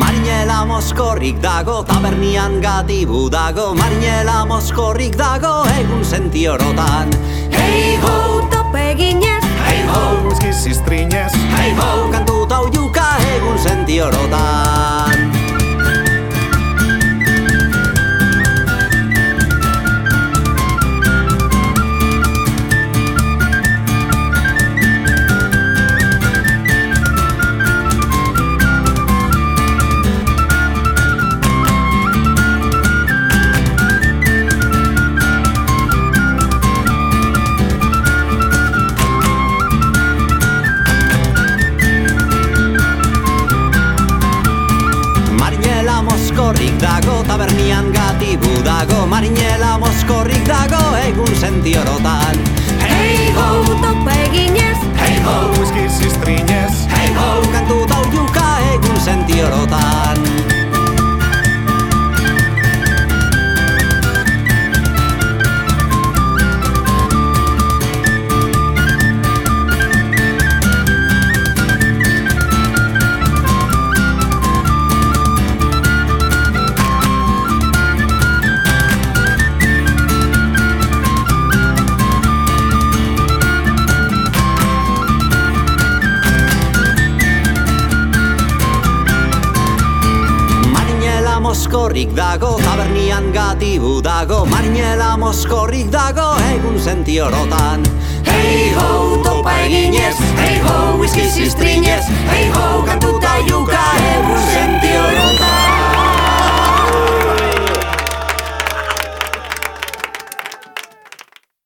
Marinela moskorrik dago, tabernian gatibu dago Marinela moskorrik dago, egun sentiorotan Hei ho, tope eginez. Hei ho, Whisky ziztrinez. Hei ho, kantu taujuka egun sentiorotan Moskorrik dago, tabernian gatibu dago Marinela moskorrik dago, egun sentiorotan moskorrik dago, tabernian gatibu dago Marinela moskorrik dago, egun sentiorotan Hei ho, topa eginez, hei ho, whisky ziztrinez Hei ho,